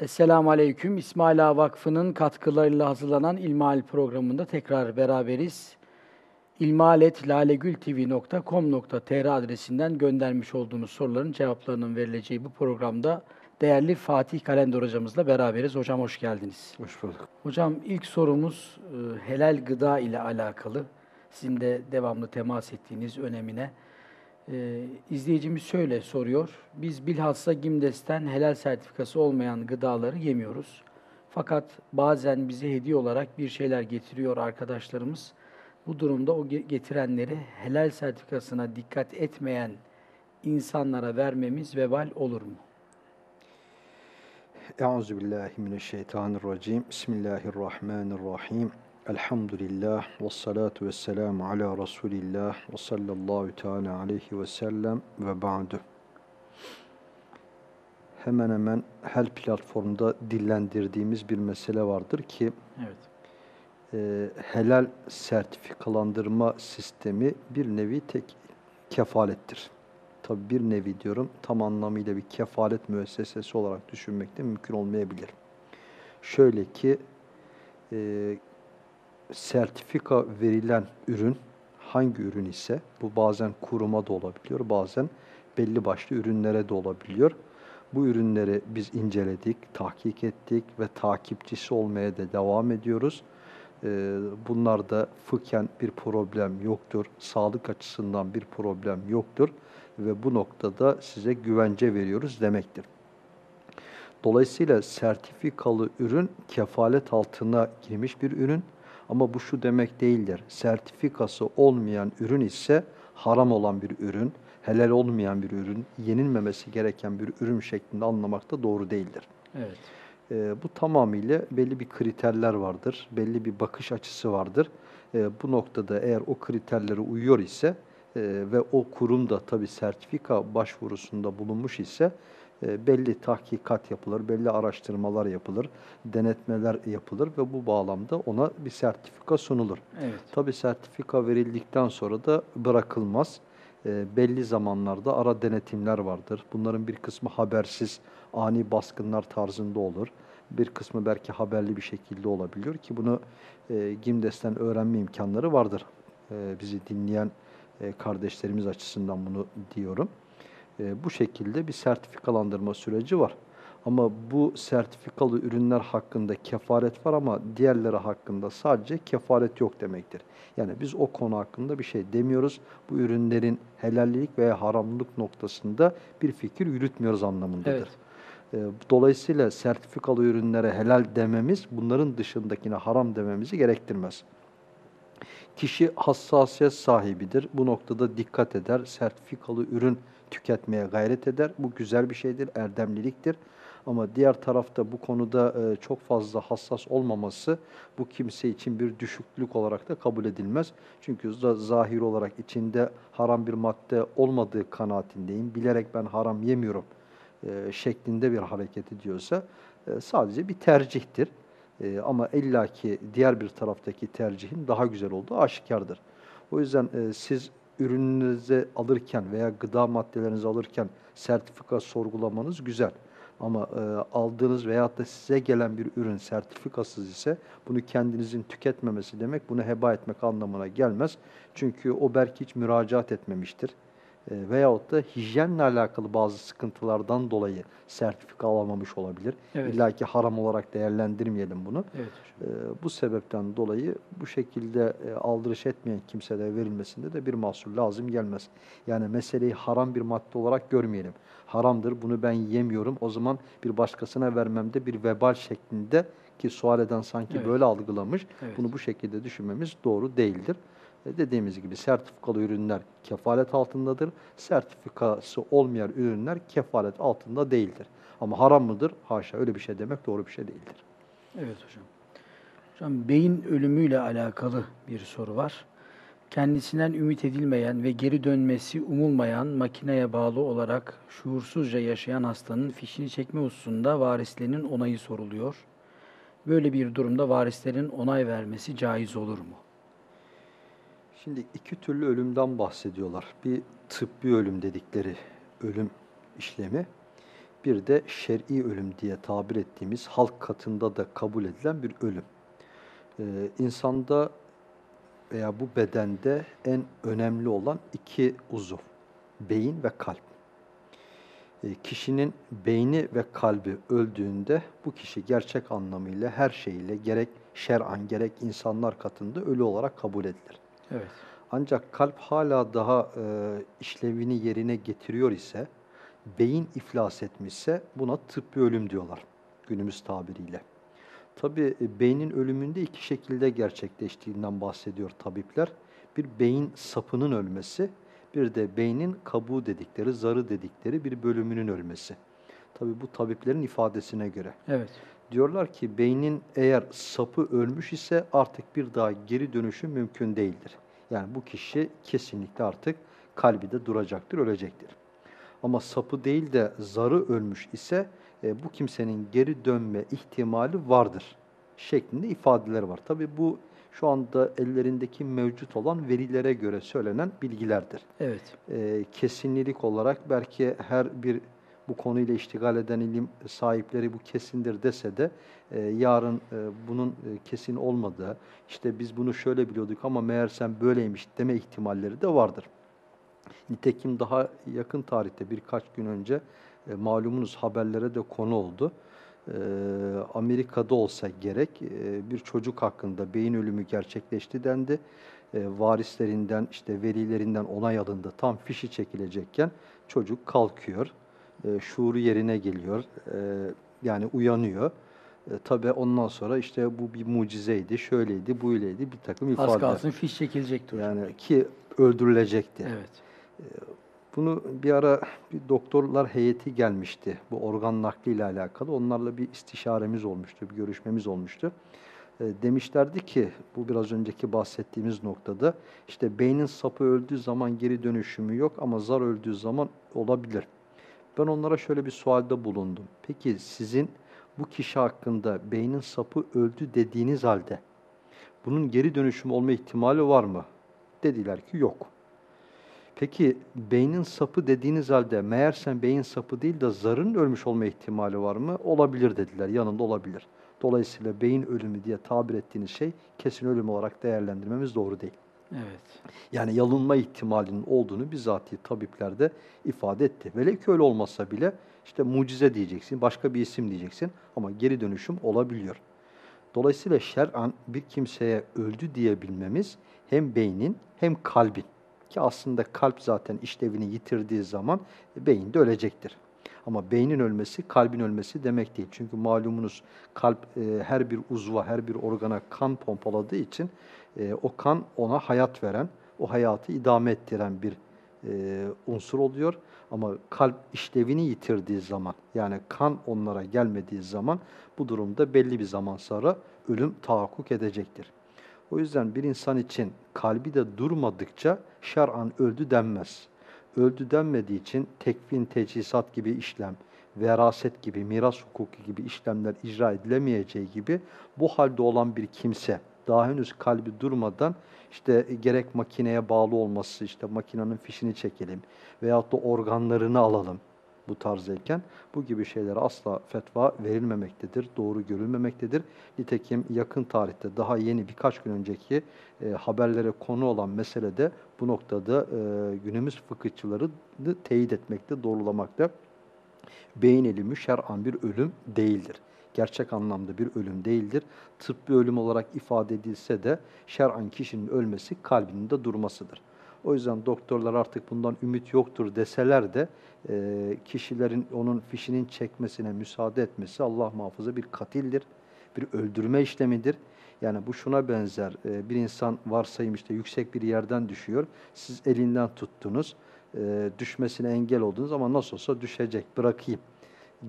Esselamu Aleyküm. İsmaila Vakfı'nın katkılarıyla hazırlanan İlmihal programında tekrar beraberiz. ilmihaletlalegültv.com.tr adresinden göndermiş olduğunuz soruların cevaplarının verileceği bu programda değerli Fatih Kalender hocamızla beraberiz. Hocam hoş geldiniz. Hoş bulduk. Hocam ilk sorumuz e, helal gıda ile alakalı. Sizin de devamlı temas ettiğiniz önemine. Ee, izleyicimiz şöyle soruyor. Biz bilhassa GİMDES'ten helal sertifikası olmayan gıdaları yemiyoruz. Fakat bazen bize hediye olarak bir şeyler getiriyor arkadaşlarımız. Bu durumda o getirenleri helal sertifikasına dikkat etmeyen insanlara vermemiz vebal olur mu? Euzubillahimineşşeytanirracim. Bismillahirrahmanirrahim. Elhamdülillah ve salatu ve selamu ala Resulillah ve sallallahu teala aleyhi ve sellem ve ba'du. Hemen hemen her platformda dillendirdiğimiz bir mesele vardır ki evet. e, helal sertifikalandırma sistemi bir nevi tek kefalettir. Tabi bir nevi diyorum tam anlamıyla bir kefalet müessesesi olarak düşünmek de mümkün olmayabilir. Şöyle ki e, sertifika verilen ürün hangi ürün ise bu bazen kuruma da olabiliyor, bazen belli başlı ürünlere de olabiliyor. Bu ürünleri biz inceledik, tahkik ettik ve takipçisi olmaya da devam ediyoruz. Ee, bunlarda fıkhen bir problem yoktur, sağlık açısından bir problem yoktur ve bu noktada size güvence veriyoruz demektir. Dolayısıyla sertifikalı ürün kefalet altına girmiş bir ürün ama bu şu demek değildir. Sertifikası olmayan ürün ise haram olan bir ürün, helal olmayan bir ürün, yenilmemesi gereken bir ürün şeklinde anlamak da doğru değildir. Evet. E, bu tamamıyla belli bir kriterler vardır, belli bir bakış açısı vardır. E, bu noktada eğer o kriterlere uyuyor ise e, ve o kurum da tabii sertifika başvurusunda bulunmuş ise belli tahkikat yapılır, belli araştırmalar yapılır, denetmeler yapılır ve bu bağlamda ona bir sertifika sunulur. Evet. Tabi sertifika verildikten sonra da bırakılmaz. E, belli zamanlarda ara denetimler vardır. Bunların bir kısmı habersiz, ani baskınlar tarzında olur. Bir kısmı belki haberli bir şekilde olabiliyor ki bunu e, GİMDES'ten öğrenme imkanları vardır. E, bizi dinleyen e, kardeşlerimiz açısından bunu diyorum. E, bu şekilde bir sertifikalandırma süreci var. Ama bu sertifikalı ürünler hakkında kefaret var ama diğerleri hakkında sadece kefaret yok demektir. Yani biz o konu hakkında bir şey demiyoruz. Bu ürünlerin helallik veya haramlık noktasında bir fikir yürütmüyoruz anlamındadır. Evet. E, dolayısıyla sertifikalı ürünlere helal dememiz bunların dışındakine haram dememizi gerektirmez. Kişi hassasiyet sahibidir. Bu noktada dikkat eder. Sertifikalı ürün tüketmeye gayret eder. Bu güzel bir şeydir, erdemliliktir. Ama diğer tarafta bu konuda e, çok fazla hassas olmaması bu kimse için bir düşüklük olarak da kabul edilmez. Çünkü zahir olarak içinde haram bir madde olmadığı kanaatindeyim. Bilerek ben haram yemiyorum e, şeklinde bir hareket ediyorsa e, sadece bir tercihtir. Ama illaki diğer bir taraftaki tercihin daha güzel olduğu aşikardır. O yüzden siz ürününüzü alırken veya gıda maddelerinizi alırken sertifika sorgulamanız güzel. Ama e, aldığınız veyahut da size gelen bir ürün sertifikasız ise bunu kendinizin tüketmemesi demek, bunu heba etmek anlamına gelmez. Çünkü o belki hiç müracaat etmemiştir. E, veyahut da hijyenle alakalı bazı sıkıntılardan dolayı sertifika alamamış olabilir. Evet. İlla ki haram olarak değerlendirmeyelim bunu. Evet. E, bu sebepten dolayı bu şekilde e, aldırış etmeyen kimselere verilmesinde de bir mahsul lazım gelmez. Yani meseleyi haram bir madde olarak görmeyelim. Haramdır, bunu ben yemiyorum. O zaman bir başkasına vermemde bir vebal şeklinde ki sual eden sanki evet. böyle algılamış. Evet. Bunu bu şekilde düşünmemiz doğru değildir. E, dediğimiz gibi sertifikalı ürünler kefalet altındadır. Sertifikası olmayan ürünler kefalet altında değildir. Ama haram mıdır? Haşa öyle bir şey demek doğru bir şey değildir. Evet hocam. Hocam beyin ölümüyle alakalı bir soru var. Kendisinden ümit edilmeyen ve geri dönmesi umulmayan makineye bağlı olarak şuursuzca yaşayan hastanın fişini çekme hususunda varislerinin onayı soruluyor. Böyle bir durumda varislerin onay vermesi caiz olur mu? Şimdi iki türlü ölümden bahsediyorlar. Bir tıbbi ölüm dedikleri ölüm işlemi. Bir de şer'i ölüm diye tabir ettiğimiz halk katında da kabul edilen bir ölüm. Ee, insanda veya bu bedende en önemli olan iki uzuv, beyin ve kalp. Ee, kişinin beyni ve kalbi öldüğünde bu kişi gerçek anlamıyla her şeyiyle gerek şer'an gerek insanlar katında ölü olarak kabul edilir. Evet. Ancak kalp hala daha e, işlevini yerine getiriyor ise, beyin iflas etmişse buna tıbbi ölüm diyorlar günümüz tabiriyle. Tabi e, beynin ölümünde iki şekilde gerçekleştiğinden bahsediyor tabipler. Bir beyin sapının ölmesi, bir de beynin kabuğu dedikleri, zarı dedikleri bir bölümünün ölmesi. Tabi bu tabiplerin ifadesine göre. Evet. Diyorlar ki beynin eğer sapı ölmüş ise artık bir daha geri dönüşü mümkün değildir. Yani bu kişi kesinlikle artık kalbi de duracaktır, ölecektir. Ama sapı değil de zarı ölmüş ise e, bu kimsenin geri dönme ihtimali vardır şeklinde ifadeler var. Tabi bu şu anda ellerindeki mevcut olan verilere göre söylenen bilgilerdir. Evet. E, kesinlilik olarak belki her bir bu konuyla iştigal eden ilim sahipleri bu kesindir dese de e, yarın e, bunun e, kesin olmadığı, işte biz bunu şöyle biliyorduk ama meğersem böyleymiş deme ihtimalleri de vardır. Nitekim daha yakın tarihte birkaç gün önce e, malumunuz haberlere de konu oldu. E, Amerika'da olsa gerek e, bir çocuk hakkında beyin ölümü gerçekleşti dendi. E, varislerinden işte velilerinden onay alındı. Tam fişi çekilecekken çocuk kalkıyor. E, şuuru yerine geliyor. E, yani uyanıyor. E, tabii ondan sonra işte bu bir mucizeydi, şöyleydi, böyleydi bir takım Az ifadeler. kalsın fiş çekilecekti hocam. Yani ki öldürülecekti. Evet. Bunu bir ara bir doktorlar heyeti gelmişti bu organ nakliyle alakalı. Onlarla bir istişaremiz olmuştu, bir görüşmemiz olmuştu. E, demişlerdi ki bu biraz önceki bahsettiğimiz noktada işte beynin sapı öldüğü zaman geri dönüşümü yok ama zar öldüğü zaman olabilir. Ben onlara şöyle bir sualde bulundum. Peki sizin bu kişi hakkında beynin sapı öldü dediğiniz halde bunun geri dönüşümü olma ihtimali var mı? Dediler ki yok. Peki beynin sapı dediğiniz halde meğersem beyin sapı değil de zarın ölmüş olma ihtimali var mı? Olabilir dediler, yanında olabilir. Dolayısıyla beyin ölümü diye tabir ettiğiniz şey kesin ölüm olarak değerlendirmemiz doğru değil. Evet. Yani yalınma ihtimalinin olduğunu bizatihi tabipler de ifade etti. Velev ki öyle olmasa bile işte mucize diyeceksin, başka bir isim diyeceksin ama geri dönüşüm olabiliyor. Dolayısıyla şer'an bir kimseye öldü diyebilmemiz hem beynin hem kalbin ki aslında kalp zaten işlevini yitirdiği zaman beyin de ölecektir. Ama beynin ölmesi kalbin ölmesi demek değil. Çünkü malumunuz kalp e, her bir uzva, her bir organa kan pompaladığı için e, o kan ona hayat veren, o hayatı idame ettiren bir e, unsur oluyor. Ama kalp işlevini yitirdiği zaman, yani kan onlara gelmediği zaman bu durumda belli bir zaman sonra ölüm tahakkuk edecektir. O yüzden bir insan için kalbi de durmadıkça şer'an öldü denmez. Öldü denmediği için tekvin, teçhizat gibi işlem, veraset gibi, miras hukuku gibi işlemler icra edilemeyeceği gibi bu halde olan bir kimse daha henüz kalbi durmadan işte gerek makineye bağlı olması, işte makinenin fişini çekelim veyahut da organlarını alalım bu tarzdayken bu gibi şeylere asla fetva verilmemektedir, doğru görülmemektedir. Nitekim yakın tarihte daha yeni birkaç gün önceki e, haberlere konu olan meselede bu noktada e, günümüz fıkıhçıları teyit etmekte, doğrulamakta. Beyin elimi şer'an bir ölüm değildir. Gerçek anlamda bir ölüm değildir. Tıbbi ölüm olarak ifade edilse de şer'an kişinin ölmesi kalbinin de durmasıdır. O yüzden doktorlar artık bundan ümit yoktur deseler de e, kişilerin onun fişinin çekmesine müsaade etmesi Allah muhafaza bir katildir, bir öldürme işlemidir. Yani bu şuna benzer, e, bir insan varsayım işte yüksek bir yerden düşüyor, siz elinden tuttunuz, e, düşmesine engel oldunuz ama nasıl olsa düşecek, bırakayım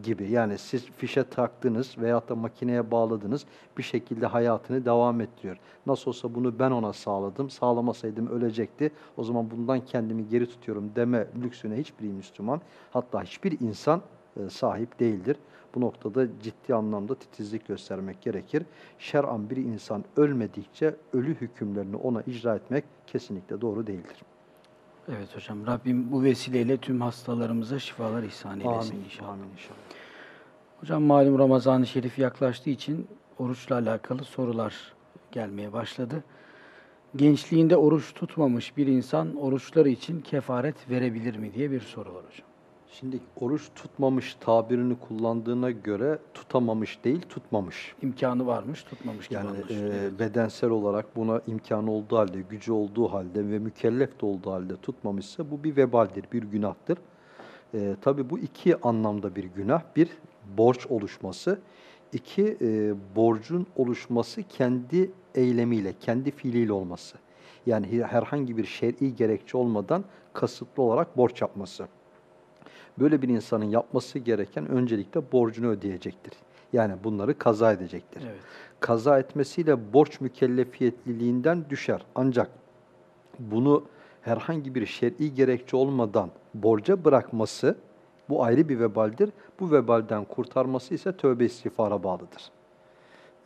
gibi. Yani siz fişe taktınız veyahut da makineye bağladınız bir şekilde hayatını devam ettiriyor. Nasıl olsa bunu ben ona sağladım, sağlamasaydım ölecekti. O zaman bundan kendimi geri tutuyorum deme lüksüne hiçbir Müslüman hatta hiçbir insan e, sahip değildir. Bu noktada ciddi anlamda titizlik göstermek gerekir. Şer'an bir insan ölmedikçe ölü hükümlerini ona icra etmek kesinlikle doğru değildir. Evet hocam. Rabbim bu vesileyle tüm hastalarımıza şifalar ihsan eylesin Amin. inşallah. Amin inşallah. Hocam malum Ramazan-ı Şerif yaklaştığı için oruçla alakalı sorular gelmeye başladı. Gençliğinde oruç tutmamış bir insan oruçları için kefaret verebilir mi diye bir soru var hocam. Şimdi oruç tutmamış tabirini kullandığına göre tutamamış değil, tutmamış. İmkanı varmış, tutmamış gibi Yani e, bedensel olarak buna imkanı olduğu halde, gücü olduğu halde ve mükellef de olduğu halde tutmamışsa bu bir vebaldir, bir günahtır. E, Tabi bu iki anlamda bir günah. Bir, borç oluşması. İki, e, borcun oluşması kendi eylemiyle, kendi fiiliyle olması. Yani herhangi bir şer'i gerekçe olmadan kasıtlı olarak borç yapması. Böyle bir insanın yapması gereken öncelikle borcunu ödeyecektir. Yani bunları kaza edecektir. Evet. Kaza etmesiyle borç mükellefiyetliliğinden düşer. Ancak bunu herhangi bir şer'i gerekçe olmadan borca bırakması bu ayrı bir vebaldir. Bu vebalden kurtarması ise tövbe istiğfara bağlıdır.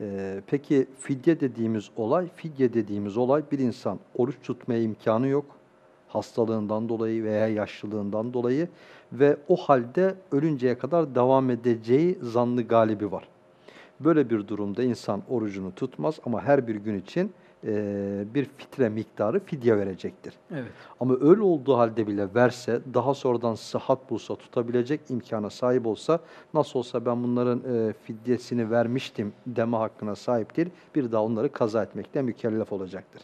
Ee, peki fidye dediğimiz olay, fidye dediğimiz olay bir insan oruç tutmaya imkanı yok. Hastalığından dolayı veya yaşlılığından dolayı ve o halde ölünceye kadar devam edeceği zannı galibi var. Böyle bir durumda insan orucunu tutmaz ama her bir gün için bir fitre miktarı fidye verecektir. Evet. Ama öyle olduğu halde bile verse, daha sonradan sıhhat bulsa, tutabilecek imkana sahip olsa, nasıl olsa ben bunların fidyesini vermiştim deme hakkına sahiptir. Bir daha onları kaza etmekle mükellef olacaktır.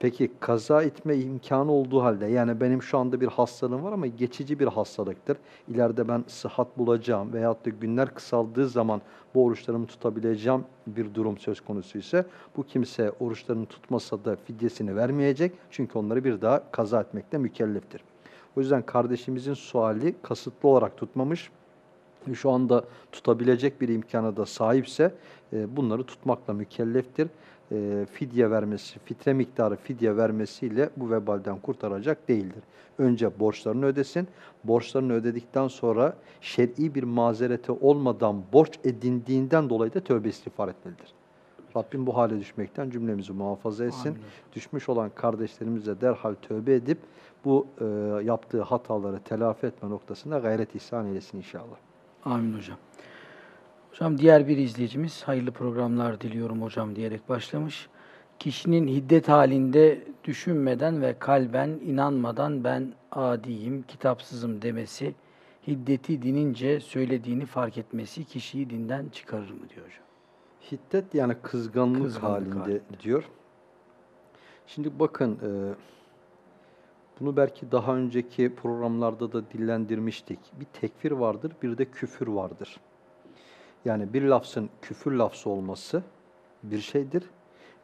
Peki kaza etme imkanı olduğu halde, yani benim şu anda bir hastalığım var ama geçici bir hastalıktır. İleride ben sıhhat bulacağım veyahut da günler kısaldığı zaman bu oruçlarımı tutabileceğim bir durum söz konusu ise bu kimse oruçlarını tutmasa da fidyesini vermeyecek. Çünkü onları bir daha kaza etmekle mükelleftir. O yüzden kardeşimizin suali kasıtlı olarak tutmamış. Şu anda tutabilecek bir imkana da sahipse e, bunları tutmakla mükelleftir. E, fidye vermesi, fitre miktarı fidye vermesiyle bu vebalden kurtaracak değildir. Önce borçlarını ödesin. Borçlarını ödedikten sonra şer'i bir mazereti olmadan borç edindiğinden dolayı da tövbe istiğfar etmelidir. Rabbim bu hale düşmekten cümlemizi muhafaza etsin. Amin. Düşmüş olan kardeşlerimize derhal tövbe edip bu e, yaptığı hataları telafi etme noktasında gayret ihsan eylesin inşallah. Amin hocam. Hocam diğer bir izleyicimiz hayırlı programlar diliyorum hocam diyerek başlamış. Kişinin hiddet halinde düşünmeden ve kalben inanmadan ben adiyim, kitapsızım demesi, hiddeti dinince söylediğini fark etmesi kişiyi dinden çıkarır mı diyor hocam. Hiddet yani kızgınlık, Kızgınlık halinde, halinde. diyor. Şimdi bakın e, bunu belki daha önceki programlarda da dillendirmiştik. Bir tekfir vardır, bir de küfür vardır. Yani bir lafzın küfür lafzı olması bir şeydir.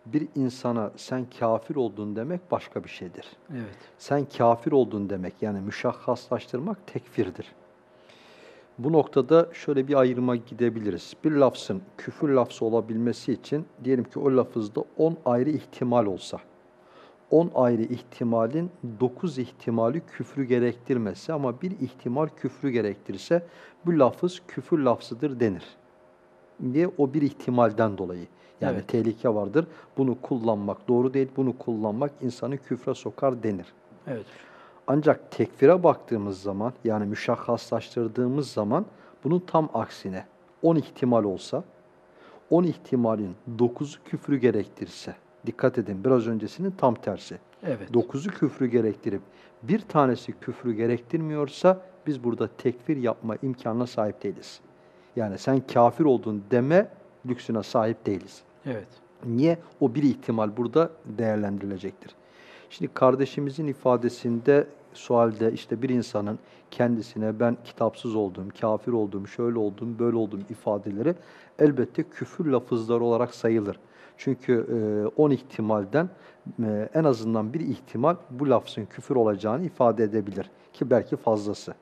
Bir insana sen kafir oldun demek başka bir şeydir. Evet. Sen kafir oldun demek yani müşahhaslaştırmak tekfirdir. Bu noktada şöyle bir ayrıma gidebiliriz. Bir lafzın küfür lafzı olabilmesi için diyelim ki o lafızda 10 ayrı ihtimal olsa, 10 ayrı ihtimalin 9 ihtimali küfrü gerektirmese ama bir ihtimal küfrü gerektirirse bu lafız küfür lafzıdır denir. Niye? O bir ihtimalden dolayı. Yani Evet. tehlike vardır. Bunu kullanmak doğru değil, bunu kullanmak insanı küfre sokar denir. Evet. Ancak tekfire baktığımız zaman yani müşahhaslaştırdığımız zaman bunun tam aksine 10 ihtimal olsa 10 ihtimalin 9'u küfrü gerektirse dikkat edin biraz öncesinin tam tersi. Evet. 9'u küfrü gerektirip bir tanesi küfrü gerektirmiyorsa biz burada tekfir yapma imkanına sahip değiliz. Yani sen kafir oldun deme lüksüne sahip değiliz. Evet. Niye? O bir ihtimal burada değerlendirilecektir. Şimdi kardeşimizin ifadesinde sualde işte bir insanın kendisine ben kitapsız oldum, kafir oldum, şöyle oldum, böyle oldum ifadeleri elbette küfür lafızları olarak sayılır. Çünkü 10 ihtimalden e, en azından bir ihtimal bu lafzın küfür olacağını ifade edebilir ki belki fazlası.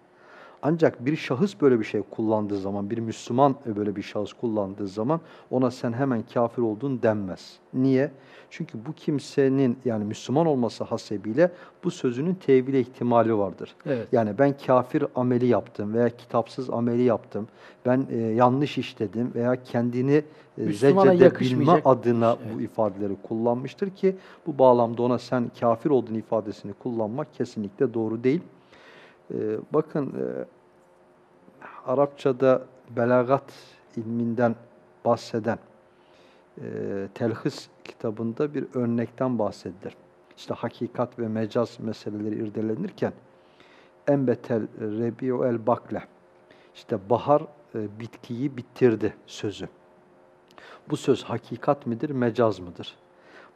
Ancak bir şahıs böyle bir şey kullandığı zaman, bir Müslüman böyle bir şahıs kullandığı zaman ona sen hemen kafir oldun denmez. Niye? Çünkü bu kimsenin yani Müslüman olması hasebiyle bu sözünün tevhile ihtimali vardır. Evet. Yani ben kafir ameli yaptım veya kitapsız ameli yaptım, ben e, yanlış işledim veya kendini e, zeccedebilme adına şey, bu ifadeleri kullanmıştır ki bu bağlamda ona sen kafir olduğun ifadesini kullanmak kesinlikle doğru değil. E, bakın e, Arapçada belagat ilminden bahseden e, Telhis kitabında bir örnekten bahsedilir. İşte hakikat ve mecaz meseleleri irdelenirken enbetel rebiu el bakle işte bahar e, bitkiyi bitirdi sözü. Bu söz hakikat midir, mecaz mıdır?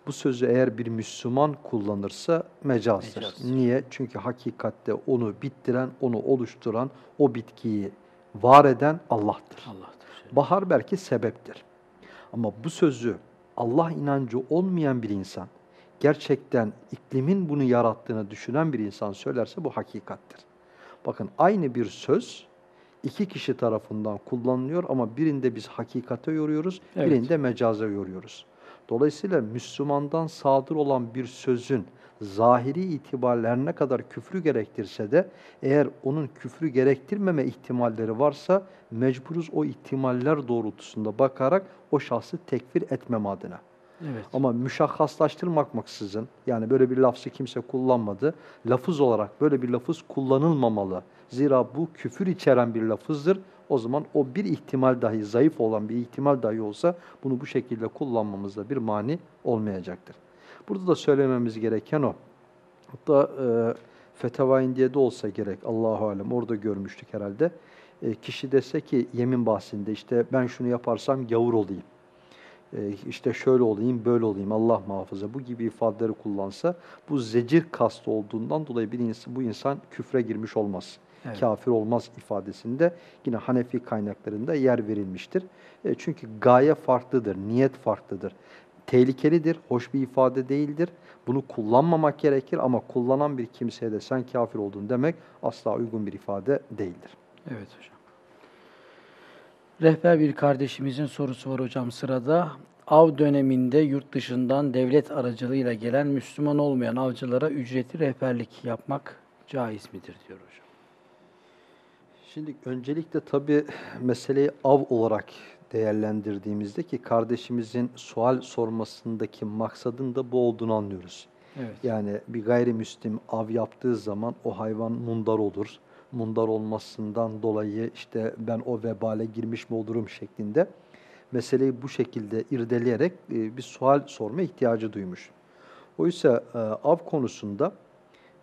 Bu sözü eğer bir Müslüman kullanırsa mecazdır. Mecaz. Niye? Çünkü hakikatte onu bittiren, onu oluşturan, o bitkiyi var eden Allah'tır. Allah'tır. Bahar belki sebeptir. Ama bu sözü Allah inancı olmayan bir insan, gerçekten iklimin bunu yarattığını düşünen bir insan söylerse bu hakikattir. Bakın aynı bir söz iki kişi tarafından kullanılıyor ama birinde biz hakikate yoruyoruz, Evet. birinde mecaza yoruyoruz. Dolayısıyla Müslümandan sadır olan bir sözün zahiri itibariyle her ne kadar küfrü gerektirse de eğer onun küfrü gerektirmeme ihtimalleri varsa mecburuz o ihtimaller doğrultusunda bakarak o şahsı tekfir etmem adına. Evet. Ama müşahhaslaştırmak maksızın yani böyle bir lafzı kimse kullanmadı. Lafız olarak böyle bir lafız kullanılmamalı. Zira bu küfür içeren bir lafızdır. O zaman o bir ihtimal dahi zayıf olan bir ihtimal dahi olsa bunu bu şekilde kullanmamızda bir mani olmayacaktır. Burada da söylememiz gereken o. Hatta e, Feteva diye de olsa gerek Allahu alem orada görmüştük herhalde. E, kişi dese ki yemin bahsinde işte ben şunu yaparsam gavur olayım. E, işte şöyle olayım, böyle olayım, Allah muhafaza bu gibi ifadeleri kullansa bu zecir kastı olduğundan dolayı bir insan, bu insan küfre girmiş olmaz. Evet. Kafir olmaz ifadesinde yine Hanefi kaynaklarında yer verilmiştir. E, çünkü gaye farklıdır, niyet farklıdır. Tehlikelidir, hoş bir ifade değildir. Bunu kullanmamak gerekir ama kullanan bir kimseye de sen kafir oldun demek asla uygun bir ifade değildir. Evet hocam. Rehber bir kardeşimizin sorusu var hocam sırada. Av döneminde yurt dışından devlet aracılığıyla gelen Müslüman olmayan avcılara ücretli rehberlik yapmak caiz midir diyor hocam. Şimdi öncelikle tabii meseleyi av olarak değerlendirdiğimizde ki kardeşimizin sual sormasındaki maksadın da bu olduğunu anlıyoruz. Evet. Yani bir gayrimüslim av yaptığı zaman o hayvan mundar olur. Mundar olmasından dolayı işte ben o vebale girmiş mi olurum şeklinde meseleyi bu şekilde irdeleyerek e, bir sual sorma ihtiyacı duymuş. Oysa e, av konusunda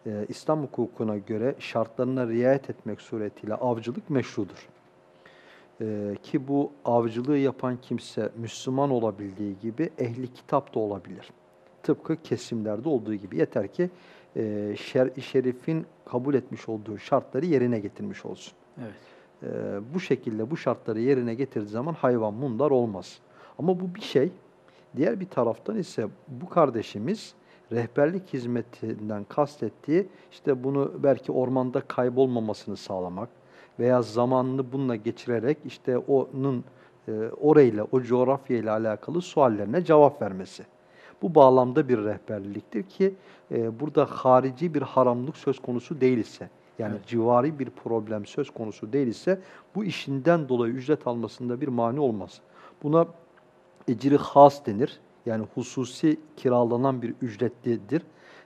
e, İslam hukukuna göre şartlarına riayet etmek suretiyle avcılık meşrudur. E, ki bu avcılığı yapan kimse Müslüman olabildiği gibi ehli kitap da olabilir. Tıpkı kesimlerde olduğu gibi yeter ki e, şer-i şerifin kabul etmiş olduğu şartları yerine getirmiş olsun. Evet. E, bu şekilde bu şartları yerine getirdiği zaman hayvan mundar olmaz. Ama bu bir şey. Diğer bir taraftan ise bu kardeşimiz rehberlik hizmetinden kastettiği işte bunu belki ormanda kaybolmamasını sağlamak veya zamanını bununla geçirerek işte onun e, orayla, o coğrafyayla alakalı suallerine cevap vermesi. Bu bağlamda bir rehberliktir ki e, burada harici bir haramlık söz konusu değilse, yani Evet. civari bir problem söz konusu değilse bu işinden dolayı ücret almasında bir mani olmaz. Buna ecri has denir. Yani hususi kiralanan bir ücretlidir.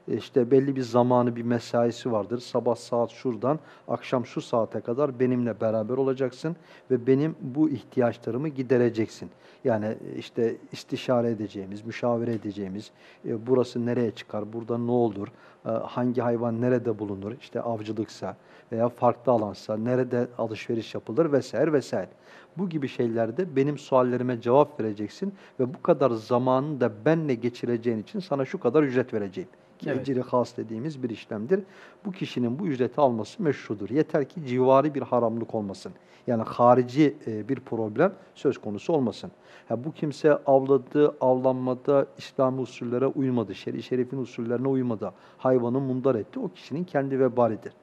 E, İşte belli bir zamanı, bir mesaisi vardır. Sabah saat şuradan, akşam şu saate kadar benimle beraber olacaksın ve benim bu ihtiyaçlarımı gidereceksin. Yani e, işte istişare edeceğimiz, müşavere edeceğimiz, e, burası nereye çıkar, burada ne olur, e, hangi hayvan nerede bulunur, işte avcılıksa veya farklı alansa, nerede alışveriş yapılır vesaire vesaire. Bu gibi şeylerde benim suallerime cevap vereceksin ve bu kadar zamanını da benle geçireceğin için sana şu kadar ücret vereceğim. Ki Evet. ecri has dediğimiz bir işlemdir. Bu kişinin bu ücreti alması meşrudur. Yeter ki civari bir haramlık olmasın. Yani harici e, bir problem söz konusu olmasın. Ha, bu kimse avladı, avlanmada İslami usullere uymadı, şer'i şerifin usullerine uymadı, hayvanı mundar etti. O kişinin kendi vebalidir.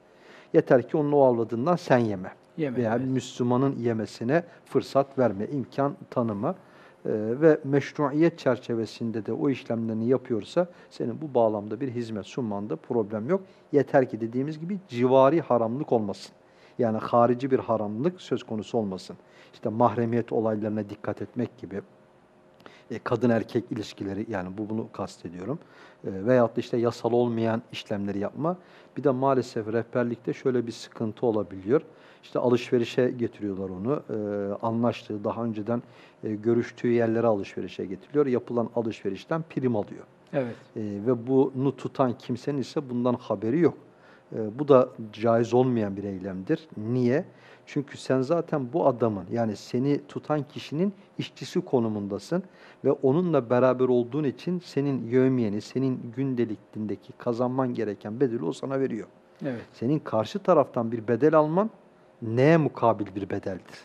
Yeter ki onun o avladığından sen yeme. Yeme, Veya evet. Müslümanın yemesine fırsat verme, imkan tanıma. Ee, ve meşruiyet çerçevesinde de o işlemlerini yapıyorsa senin bu bağlamda bir hizmet sunmanda problem yok. Yeter ki dediğimiz gibi civari haramlık olmasın. Yani harici bir haramlık söz konusu olmasın. İşte mahremiyet olaylarına dikkat etmek gibi, e, kadın erkek ilişkileri yani bu bunu kastediyorum. E, veyahut da işte yasal olmayan işlemleri yapma. Bir de maalesef rehberlikte şöyle bir sıkıntı olabiliyor. İşte alışverişe getiriyorlar onu. E, anlaştığı, daha önceden e, görüştüğü yerlere alışverişe getiriliyor. Yapılan alışverişten prim alıyor. Evet. E, ve bunu tutan kimsenin ise bundan haberi yok. E, bu da caiz olmayan bir eylemdir. Niye? Çünkü sen zaten bu adamın yani seni tutan kişinin işçisi konumundasın ve onunla beraber olduğun için senin yövmiyeni, senin gündelikindeki kazanman gereken bedeli o sana veriyor. Evet. Senin karşı taraftan bir bedel alman neye mukabil bir bedeldir?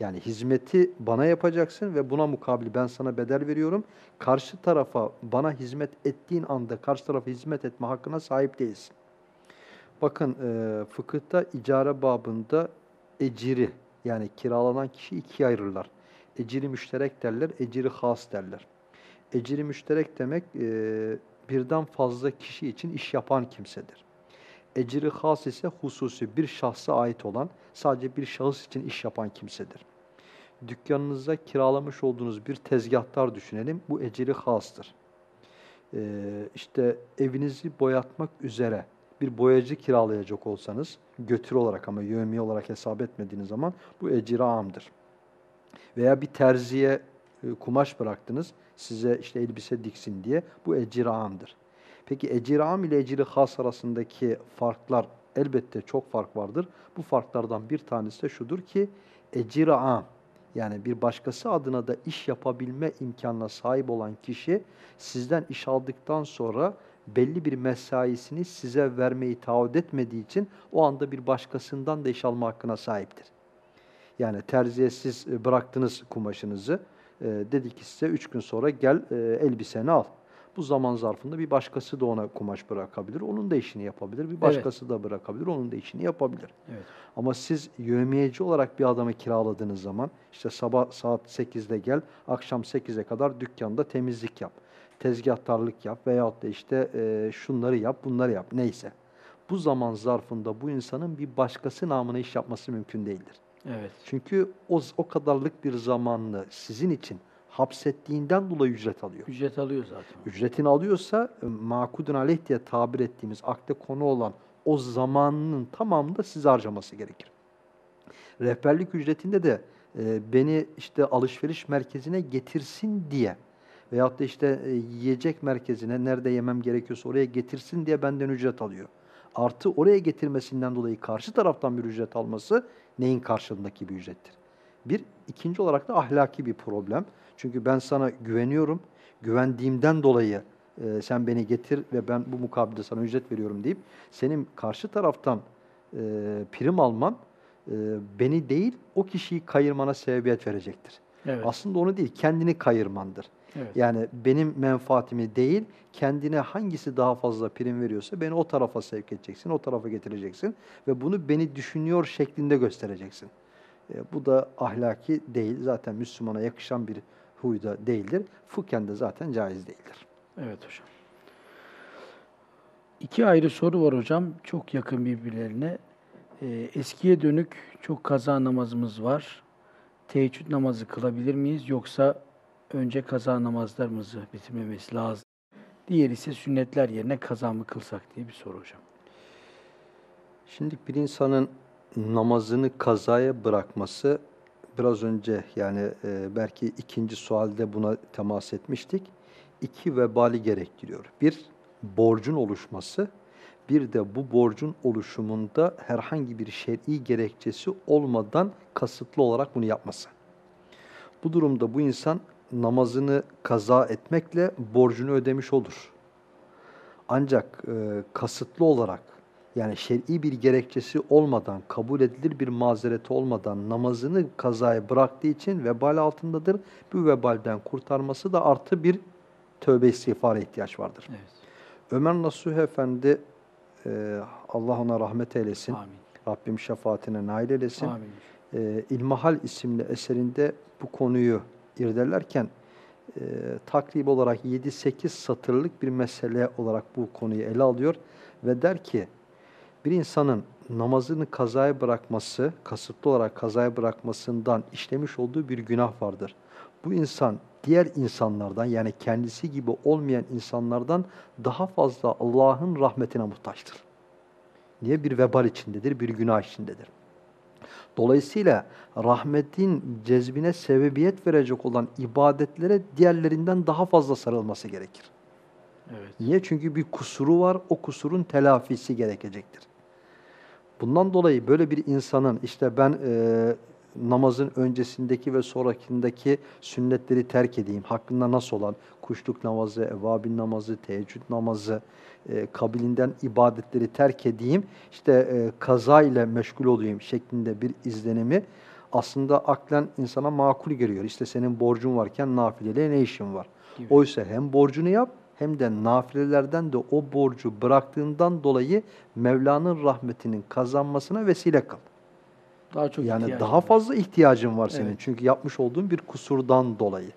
Yani hizmeti bana yapacaksın ve buna mukabil ben sana bedel veriyorum. Karşı tarafa bana hizmet ettiğin anda karşı tarafa hizmet etme hakkına sahip değilsin. Bakın e, fıkıhta icare babında eciri yani kiralanan kişi ikiye ayırırlar. Eciri müşterek derler, eciri has derler. Eciri müşterek demek e, birden fazla kişi için iş yapan kimsedir. Eciri has ise hususi bir şahsa ait olan sadece bir şahıs için iş yapan kimsedir. Dükkanınızda kiralamış olduğunuz bir tezgahtar düşünelim. Bu eciri hastır. Ee, işte evinizi boyatmak üzere bir boyacı kiralayacak olsanız götür olarak ama yövmi olarak hesap etmediğiniz zaman bu eciri amdır. Veya bir terziye e, kumaş bıraktınız size işte elbise diksin diye bu eciri amdır. Peki eciri am ile eciri has arasındaki farklar elbette çok fark vardır. Bu farklardan bir tanesi de şudur ki eciri am yani bir başkası adına da iş yapabilme imkanına sahip olan kişi sizden iş aldıktan sonra belli bir mesaisini size vermeyi taahhüt etmediği için o anda bir başkasından da iş alma hakkına sahiptir. Yani terziye siz e, bıraktınız kumaşınızı, e, dedi ki size üç gün sonra gel e, elbiseni al. Bu zaman zarfında bir başkası da ona kumaş bırakabilir, onun da işini yapabilir. Bir başkası da bırakabilir, onun da işini yapabilir. Evet. Ama siz yövmiyeci olarak bir adamı kiraladığınız zaman işte sabah saat 8'de gel, akşam 8'e kadar dükkanda temizlik yap. Tezgahtarlık yap veyahut da işte e, şunları yap, bunları yap neyse. Bu zaman zarfında bu insanın bir başkası namına iş yapması mümkün değildir. Evet. Çünkü o, o kadarlık bir zamanlı sizin için hapsettiğinden dolayı ücret alıyor. Ücret alıyor zaten. Ücretini alıyorsa e, makudun aleyh diye tabir ettiğimiz akte konu olan o zamanının tamamını da size harcaması gerekir. Rehberlik ücretinde de e, beni işte alışveriş merkezine getirsin diye veyahut da işte e, yiyecek merkezine nerede yemem gerekiyorsa oraya getirsin diye benden ücret alıyor. Artı oraya getirmesinden dolayı karşı taraftan bir ücret alması neyin karşılığındaki bir ücrettir? Bir, ikinci olarak da ahlaki bir problem. Çünkü ben sana güveniyorum, güvendiğimden dolayı e, sen beni getir ve ben bu mukabilde sana ücret veriyorum deyip senin karşı taraftan e, prim alman e, beni değil o kişiyi kayırmana sebebiyet verecektir. Evet. Aslında onu değil, kendini kayırmandır. Evet. Yani benim menfaatimi değil, kendine hangisi daha fazla prim veriyorsa beni o tarafa sevk edeceksin, o tarafa getireceksin ve bunu beni düşünüyor şeklinde göstereceksin. E, bu da ahlaki değil, zaten Müslümana yakışan bir huyda değildir. Fıkhen de zaten caiz değildir. Evet hocam. İki ayrı soru var hocam. Çok yakın birbirlerine. Ee, eskiye dönük çok kaza namazımız var. Teheccüd namazı kılabilir miyiz? Yoksa önce kaza namazlarımızı bitirmemiz lazım. Diğer ise sünnetler yerine kaza mı kılsak diye bir soru hocam. Şimdi bir insanın namazını kazaya bırakması biraz önce yani e, belki ikinci sualde buna temas etmiştik. İki vebali gerektiriyor. Bir, borcun oluşması. Bir de bu borcun oluşumunda herhangi bir şer'i gerekçesi olmadan kasıtlı olarak bunu yapması. Bu durumda bu insan namazını kaza etmekle borcunu ödemiş olur. Ancak e, kasıtlı olarak yani şer'i bir gerekçesi olmadan, kabul edilir bir mazereti olmadan namazını kazaya bıraktığı için vebal altındadır. Bu vebalden kurtarması da artı bir tövbe istiğfara ihtiyaç vardır. Evet. Ömer Nasuh Efendi e, Allah ona rahmet eylesin. Amin. Rabbim şefaatine nail eylesin. Amin. E, İlmihal isimli eserinde bu konuyu irdelerken e, takrib olarak 7-8 satırlık bir mesele olarak bu konuyu ele alıyor ve der ki bir insanın namazını kazaya bırakması, kasıtlı olarak kazaya bırakmasından işlemiş olduğu bir günah vardır. Bu insan diğer insanlardan yani kendisi gibi olmayan insanlardan daha fazla Allah'ın rahmetine muhtaçtır. Niye? Bir vebal içindedir, bir günah içindedir. Dolayısıyla rahmetin cezbine sebebiyet verecek olan ibadetlere diğerlerinden daha fazla sarılması gerekir. Evet. Niye? Çünkü bir kusuru var, o kusurun telafisi gerekecektir. Bundan dolayı böyle bir insanın işte ben e, namazın öncesindeki ve sonrakindeki sünnetleri terk edeyim, hakkında nasıl olan kuşluk namazı, evabin namazı, teheccüd namazı, e, kabilinden ibadetleri terk edeyim, işte e, kaza ile meşgul olayım şeklinde bir izlenimi aslında aklen insana makul geliyor. İşte senin borcun varken nafileyle ne işin var? Gibi. Oysa hem borcunu yap hem de nafilelerden de o borcu bıraktığından dolayı Mevla'nın rahmetinin kazanmasına vesile kıl. Daha çok Yani daha var. fazla ihtiyacın var senin. Evet. Çünkü yapmış olduğun bir kusurdan dolayı.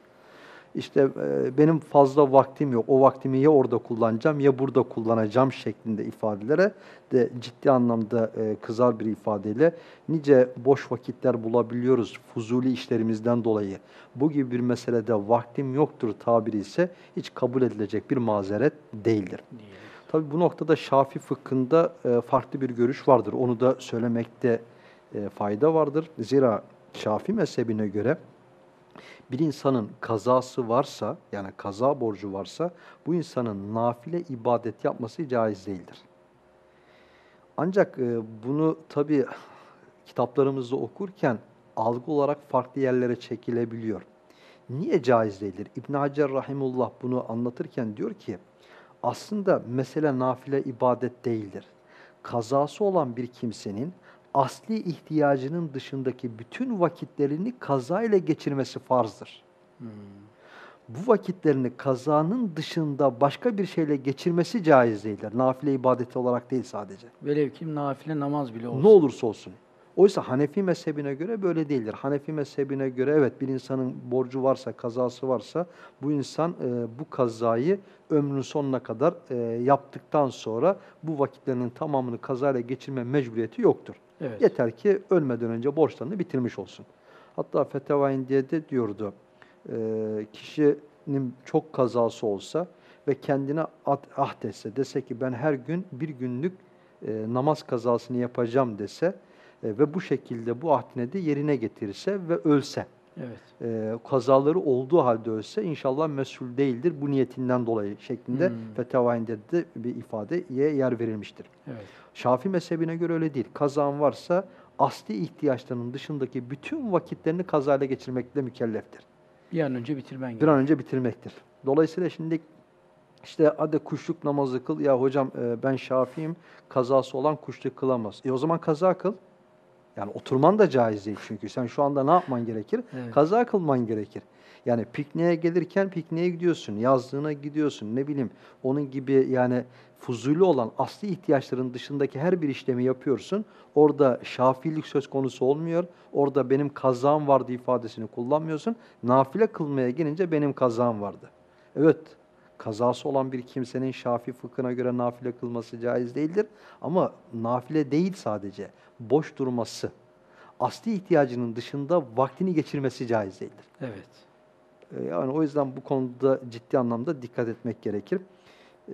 İşte e, benim fazla vaktim yok. O vaktimi ya orada kullanacağım ya burada kullanacağım şeklinde ifadelere de ciddi anlamda e, kızar bir ifadeyle nice boş vakitler bulabiliyoruz fuzuli işlerimizden dolayı. Bu gibi bir meselede vaktim yoktur tabiri ise hiç kabul edilecek bir mazeret değildir. Diyelim. Tabii bu noktada Şafi fıkhında e, farklı bir görüş vardır. Onu da söylemekte e, fayda vardır. Zira Şafi mezhebine göre bir insanın kazası varsa, yani kaza borcu varsa, bu insanın nafile ibadet yapması caiz değildir. Ancak e, bunu tabii kitaplarımızda okurken algı olarak farklı yerlere çekilebiliyor. Niye caiz değildir? İbn Hacer Rahimullah bunu anlatırken diyor ki, aslında mesele nafile ibadet değildir. Kazası olan bir kimsenin asli ihtiyacının dışındaki bütün vakitlerini kaza ile geçirmesi farzdır. Hmm. Bu vakitlerini kazanın dışında başka bir şeyle geçirmesi caiz değildir. Nafile ibadeti olarak değil sadece. Velev ki nafile namaz bile olsun. Ne olursa olsun. Oysa Hanefi mezhebine göre böyle değildir. Hanefi mezhebine göre evet bir insanın borcu varsa, kazası varsa bu insan e, bu kazayı ömrünün sonuna kadar e, yaptıktan sonra bu vakitlerinin tamamını kazayla geçirme mecburiyeti yoktur. Evet. Yeter ki ölmeden önce borçlarını bitirmiş olsun. Hatta Feteva İndiye'de diyordu, e, kişinin çok kazası olsa ve kendine ahdetse, dese ki ben her gün bir günlük e, namaz kazasını yapacağım dese e, ve bu şekilde bu ahdine de yerine getirirse ve ölse, Evet. e, kazaları olduğu halde ölse inşallah mesul değildir bu niyetinden dolayı şeklinde Hmm. Feteva İndiye'de bir ifadeye yer verilmiştir. Evet. Şafi mezhebine göre öyle değil. Kazan varsa asli ihtiyaçlarının dışındaki bütün vakitlerini kazayla geçirmekle mükelleftir. Bir an önce bitirmen Bir gerekiyor. an önce bitirmektir. Dolayısıyla şimdi işte hadi kuşluk namazı kıl. Ya hocam e, ben Şafi'yim. Kazası olan kuşluk kılamaz. E o zaman kaza kıl. Yani oturman da caiz değil çünkü. Sen şu anda ne yapman gerekir? Evet. Kaza kılman gerekir. Yani pikniğe gelirken pikniğe gidiyorsun, yazlığına gidiyorsun, ne bileyim onun gibi yani fuzuli olan asli ihtiyaçların dışındaki her bir işlemi yapıyorsun. Orada şafilik söz konusu olmuyor. Orada benim kazam vardı ifadesini kullanmıyorsun. Nafile kılmaya gelince benim kazam vardı. Evet, kazası olan bir kimsenin şafi fıkhına göre nafile kılması caiz değildir. Ama nafile değil sadece, boş durması, asli ihtiyacının dışında vaktini geçirmesi caiz değildir. Evet. Ee, Yani o yüzden bu konuda ciddi anlamda dikkat etmek gerekir. Ee,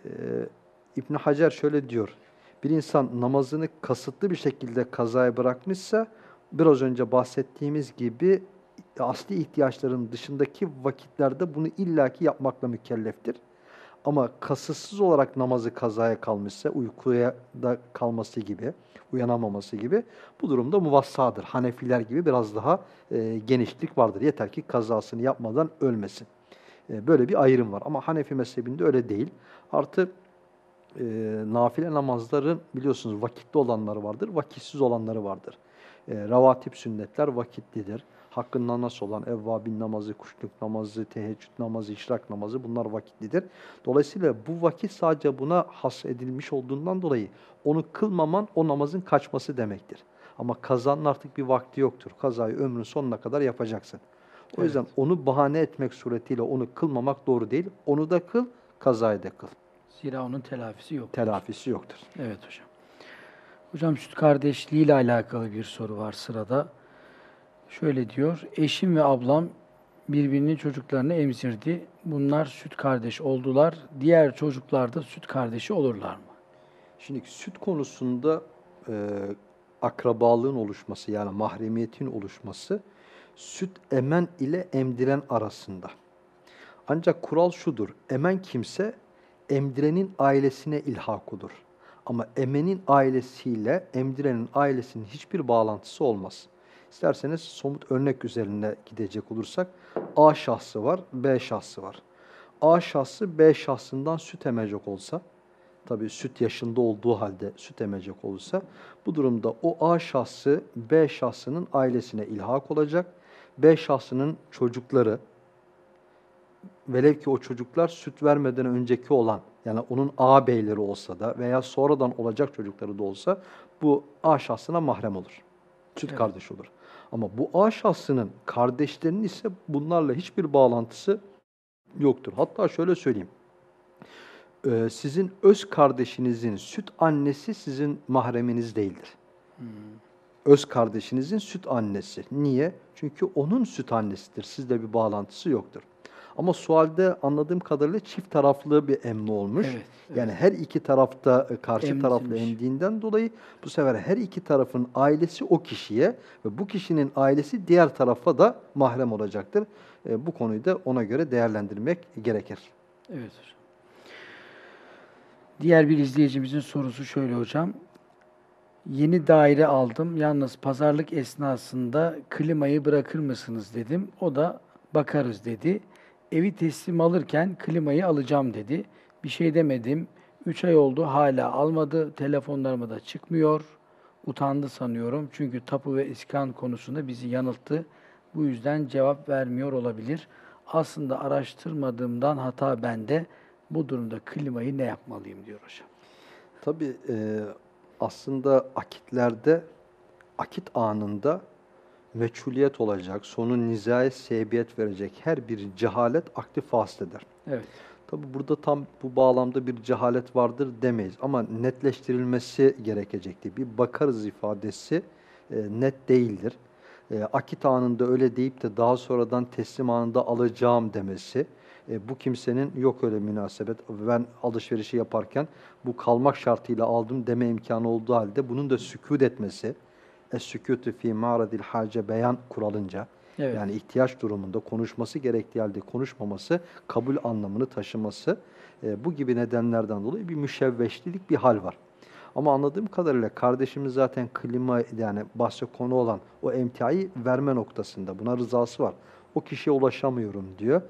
İbn Hacer şöyle diyor. Bir insan namazını kasıtlı bir şekilde kazaya bırakmışsa biraz önce bahsettiğimiz gibi asli ihtiyaçların dışındaki vakitlerde bunu illaki yapmakla mükelleftir. Ama kasıtsız olarak namazı kazaya kalmışsa, uykuya da kalması gibi, uyanamaması gibi bu durumda muvassadır. Hanefiler gibi biraz daha e, genişlik vardır. Yeter ki kazasını yapmadan ölmesin. E, böyle bir ayrım var. Ama Hanefi mezhebinde öyle değil. Artı e, nafile namazların biliyorsunuz vakitli olanları vardır, vakitsiz olanları vardır. E, ravatip sünnetler vakitlidir. Hakkında nasıl olan evvabin namazı, kuşluk namazı, teheccüd namazı, işrak namazı bunlar vakitlidir. Dolayısıyla bu vakit sadece buna has edilmiş olduğundan dolayı onu kılmaman o namazın kaçması demektir. Ama kazanın artık bir vakti yoktur. Kazayı ömrün sonuna kadar yapacaksın. O Evet. yüzden onu bahane etmek suretiyle onu kılmamak doğru değil. Onu da kıl, kazayı da kıl. Zira onun telafisi yok. Telafisi yoktur. Evet hocam. Hocam süt kardeşliği ile alakalı bir soru var sırada. Şöyle diyor. Eşim ve ablam birbirinin çocuklarını emzirdi. Bunlar süt kardeş oldular. Diğer çocuklar da süt kardeşi olurlar mı? Şimdi süt konusunda e, akrabalığın oluşması yani mahremiyetin oluşması süt emen ile emdiren arasında. Ancak kural şudur. Emen kimse emdirenin ailesine ilhakudur. Ama emenin ailesiyle emdirenin ailesinin hiçbir bağlantısı olmaz. İsterseniz somut örnek üzerine gidecek olursak A şahsı var, B şahsı var. A şahsı B şahsından süt emecek olsa, tabii süt yaşında olduğu halde süt emecek olursa, bu durumda o A şahsı B şahsının ailesine ilhak olacak. B şahsının çocukları, velev ki o çocuklar süt vermeden önceki olan, yani onun ağabeyleri olsa da veya sonradan olacak çocukları da olsa, bu A şahsına mahrem olur. Süt Evet. kardeş olur. Ama bu A şahsının kardeşlerinin ise bunlarla hiçbir bağlantısı yoktur. Hatta şöyle söyleyeyim. Ee, sizin öz kardeşinizin süt annesi sizin mahreminiz değildir. Öz kardeşinizin süt annesi. Niye? Çünkü onun süt annesidir. Sizle bir bağlantısı yoktur. Ama sualde anladığım kadarıyla çift taraflı bir emme olmuş. Evet, evet. Yani her iki tarafta e, karşı taraflı Emzirmiş. emdiğinden dolayı bu sefer her iki tarafın ailesi o kişiye ve bu kişinin ailesi diğer tarafa da mahrem olacaktır. E, Bu konuyu da ona göre değerlendirmek gerekir. Evet hocam. Diğer bir izleyicimizin sorusu şöyle hocam. Yeni daire aldım. Yalnız pazarlık esnasında klimayı bırakır mısınız dedim. O da bakarız dedi. Evi teslim alırken klimayı alacağım dedi. Bir şey demedim. 3 ay oldu hala almadı. Telefonlarıma da çıkmıyor. Utandı sanıyorum. Çünkü tapu ve iskan konusunda bizi yanılttı. Bu yüzden cevap vermiyor olabilir. Aslında araştırmadığımdan hata bende. Bu durumda klimayı ne yapmalıyım diyor hocam. Tabii e, aslında akitlerde, akit anında meçhuliyet olacak, sonu nizaya sebebiyet verecek her bir cehalet akti fasıl eder. Evet. Tabi burada tam bu bağlamda bir cehalet vardır demeyiz ama netleştirilmesi gerekecekti. Bir bakarız ifadesi e, net değildir. E, akit anında öyle deyip de daha sonradan teslim anında alacağım demesi, e, bu kimsenin yok öyle münasebet. Ben alışverişi yaparken bu kalmak şartıyla aldım deme imkanı olduğu halde bunun da sükût etmesi, es-sükûtü fî ma'radil hace beyan kuralınca, Evet. yani ihtiyaç durumunda konuşması gerektiği halde konuşmaması, kabul anlamını taşıması e, bu gibi nedenlerden dolayı bir müşevveşlilik bir hal var. Ama anladığım kadarıyla kardeşimiz zaten klima yani bahse konu olan o emtiayı verme noktasında buna rızası var. O kişiye ulaşamıyorum diyor.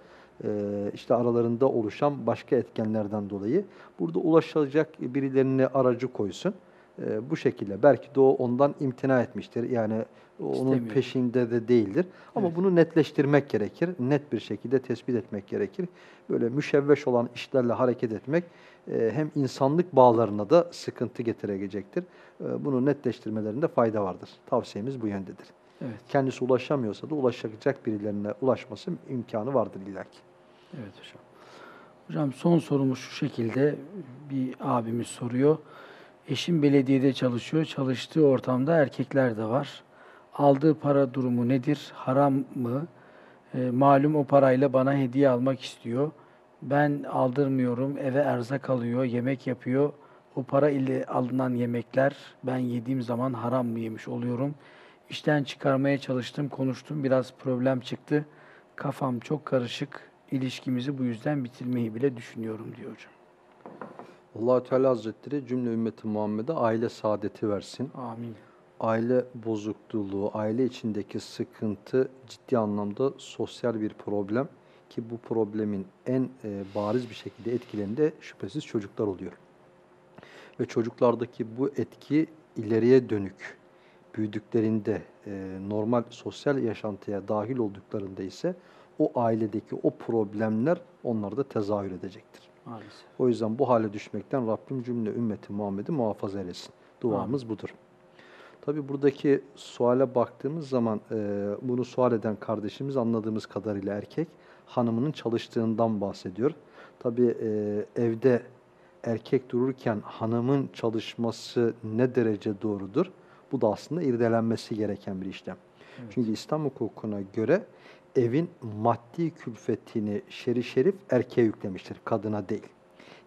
Ee, işte aralarında oluşan başka etkenlerden dolayı burada ulaşılacak birilerine aracı koysun. Ee, bu şekilde belki de o ondan imtina etmiştir. Yani onun peşinde de değildir. Ama Evet. bunu netleştirmek gerekir. Net bir şekilde tespit etmek gerekir. Böyle müşevveş olan işlerle hareket etmek e, hem insanlık bağlarına da sıkıntı getirecektir. E, Bunu netleştirmelerinde fayda vardır. Tavsiyemiz bu yöndedir. Evet. Kendisi ulaşamıyorsa da ulaşacak birilerine ulaşması imkanı vardır illaki. Evet hocam. Hocam son sorumuz şu şekilde bir abimiz soruyor. Eşim belediyede çalışıyor. Çalıştığı ortamda erkekler de var. Aldığı para durumu nedir? Haram mı? E, malum o parayla bana hediye almak istiyor. Ben aldırmıyorum. Eve erzak alıyor, yemek yapıyor. O para ile alınan yemekler ben yediğim zaman haram mı yemiş oluyorum? İşten çıkarmaya çalıştım, konuştum. Biraz problem çıktı. Kafam çok karışık. İlişkimizi bu yüzden bitirmeyi bile düşünüyorum diyor hocam. Allah Teala Hazretleri cümle ümmeti Muhammed'e aile saadeti versin. Amin. Aile bozukluğu, aile içindeki sıkıntı ciddi anlamda sosyal bir problem ki bu problemin en e, bariz bir şekilde etkilerinde şüphesiz çocuklar oluyor. Ve çocuklardaki bu etki ileriye dönük büyüdüklerinde e, normal sosyal yaşantıya dahil olduklarında ise o ailedeki o problemler onlarda tezahür edecektir. Maalesef. O yüzden bu hale düşmekten Rabbim cümle ümmeti Muhammed'i muhafaza eylesin. Duamız budur. Tabi buradaki suale baktığımız zaman e, bunu sual eden kardeşimiz anladığımız kadarıyla erkek hanımının çalıştığından bahsediyor. Tabi e, evde erkek dururken hanımın çalışması ne derece doğrudur? Bu da aslında irdelenmesi gereken bir işlem. Çünkü İslam hukukuna göre evin maddi külfetini şeri şerif erkeğe yüklemiştir, kadına değil.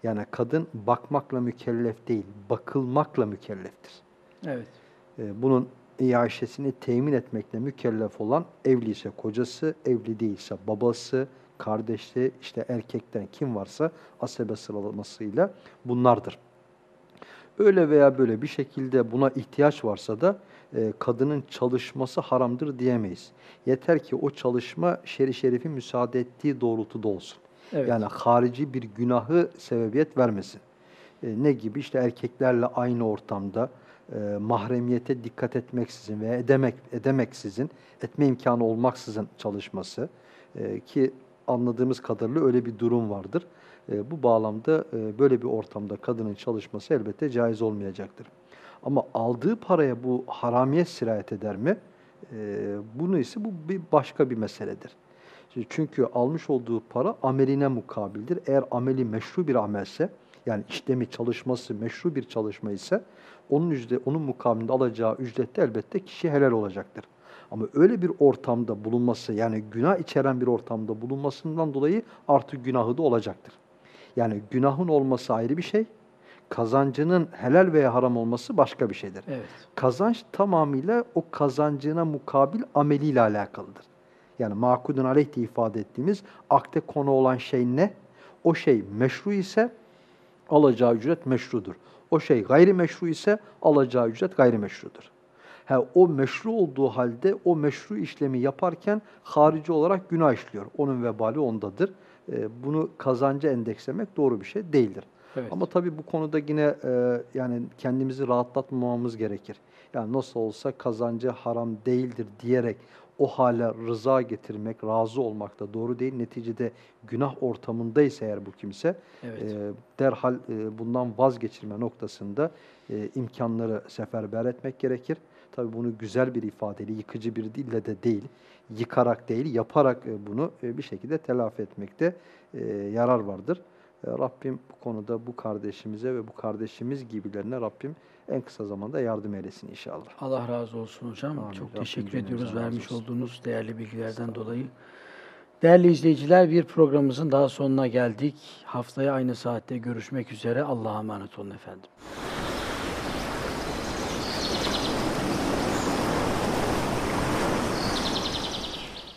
Yani kadın bakmakla mükellef değil, bakılmakla mükelleftir. Evet. E, bunun iaşesini temin etmekle mükellef olan evli ise kocası, evli değilse babası, kardeşi, işte erkekten kim varsa asebe sıralamasıyla bunlardır. Öyle veya böyle bir şekilde buna ihtiyaç varsa da e, kadının çalışması haramdır diyemeyiz. Yeter ki o çalışma şeri şerifin müsaade ettiği doğrultuda olsun. Evet. Yani harici bir günahı sebebiyet vermesin. E, ne gibi? İşte erkeklerle aynı ortamda e, mahremiyete dikkat etmeksizin veya edemek edemeksizin, etme imkanı olmaksızın çalışması e, ki anladığımız kadarıyla öyle bir durum vardır. E, bu bağlamda e, böyle bir ortamda kadının çalışması elbette caiz olmayacaktır. Ama aldığı paraya bu haramiye sirayet eder mi? E, bunu ise bu bir başka bir meseledir. Çünkü almış olduğu para ameline mukabildir. Eğer ameli meşru bir amelse, yani işlemi, çalışması meşru bir çalışma ise onun ücret, onun mukabilinde alacağı ücret de elbette kişi helal olacaktır. Ama öyle bir ortamda bulunması, yani günah içeren bir ortamda bulunmasından dolayı artık günahı da olacaktır. Yani günahın olması ayrı bir şey, kazancının helal veya haram olması başka bir şeydir. Evet. Kazanç tamamıyla o kazancına mukabil ameliyle alakalıdır. Yani makudun aleyh diye ifade ettiğimiz akde konu olan şey ne? O şey meşru ise alacağı ücret meşrudur. O şey gayrimeşru ise alacağı ücret gayrimeşrudur. Ha, o meşru olduğu halde o meşru işlemi yaparken harici olarak günah işliyor. Onun vebali ondadır. Ee, bunu kazanca endekslemek doğru bir şey değildir. Evet. Ama tabii bu konuda yine e, yani kendimizi rahatlatmamamız gerekir. Yani nasıl olsa kazancı haram değildir diyerek o hale rıza getirmek, razı olmak da doğru değil. Neticede günah ortamındaysa eğer bu kimse Evet. e, derhal e, bundan vazgeçirme noktasında e, imkanları seferber etmek gerekir. Tabii bunu güzel bir ifadeyle, yıkıcı bir dille de değil, yıkarak değil, yaparak e, bunu e, bir şekilde telafi etmekte e, yarar vardır. Rabbim bu konuda bu kardeşimize ve bu kardeşimiz gibilerine Rabbim en kısa zamanda yardım eylesin inşallah. Allah razı olsun hocam. Amin. Çok Rabbim teşekkür ediyoruz vermiş olsun. olduğunuz değerli bilgilerden dolayı. Değerli izleyiciler bir programımızın daha sonuna geldik. Haftaya aynı saatte görüşmek üzere. Allah'a emanet olun efendim.